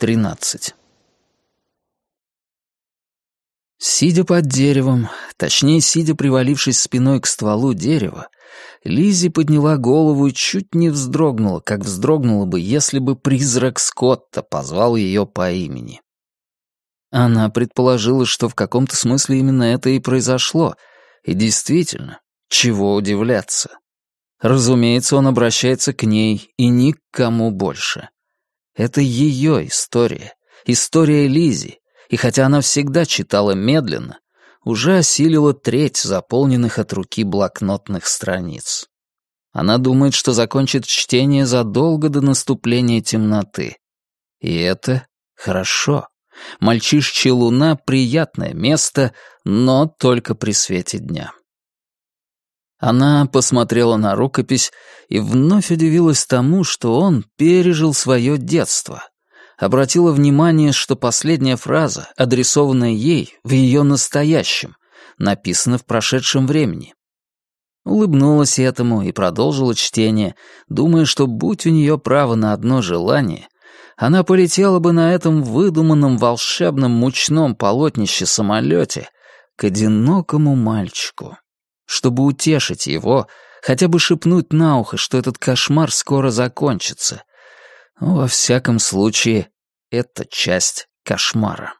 13. Сидя под деревом, точнее, сидя привалившись спиной к стволу дерева, Лизи подняла голову и чуть не вздрогнула, как вздрогнула бы, если бы призрак Скотта позвал ее по имени. Она предположила, что в каком-то смысле именно это и произошло, и действительно, чего удивляться. Разумеется, он обращается к ней и ни к больше. Это ее история, история Лизи, и хотя она всегда читала медленно, уже осилила треть заполненных от руки блокнотных страниц. Она думает, что закончит чтение задолго до наступления темноты. И это хорошо. Мальчишчья луна — приятное место, но только при свете дня. Она посмотрела на рукопись и вновь удивилась тому, что он пережил свое детство. Обратила внимание, что последняя фраза, адресованная ей в ее настоящем, написана в прошедшем времени. Улыбнулась этому и продолжила чтение, думая, что будь у нее право на одно желание, она полетела бы на этом выдуманном волшебном мучном полотнище самолете к одинокому мальчику чтобы утешить его, хотя бы шепнуть на ухо, что этот кошмар скоро закончится. Во всяком случае, это часть кошмара.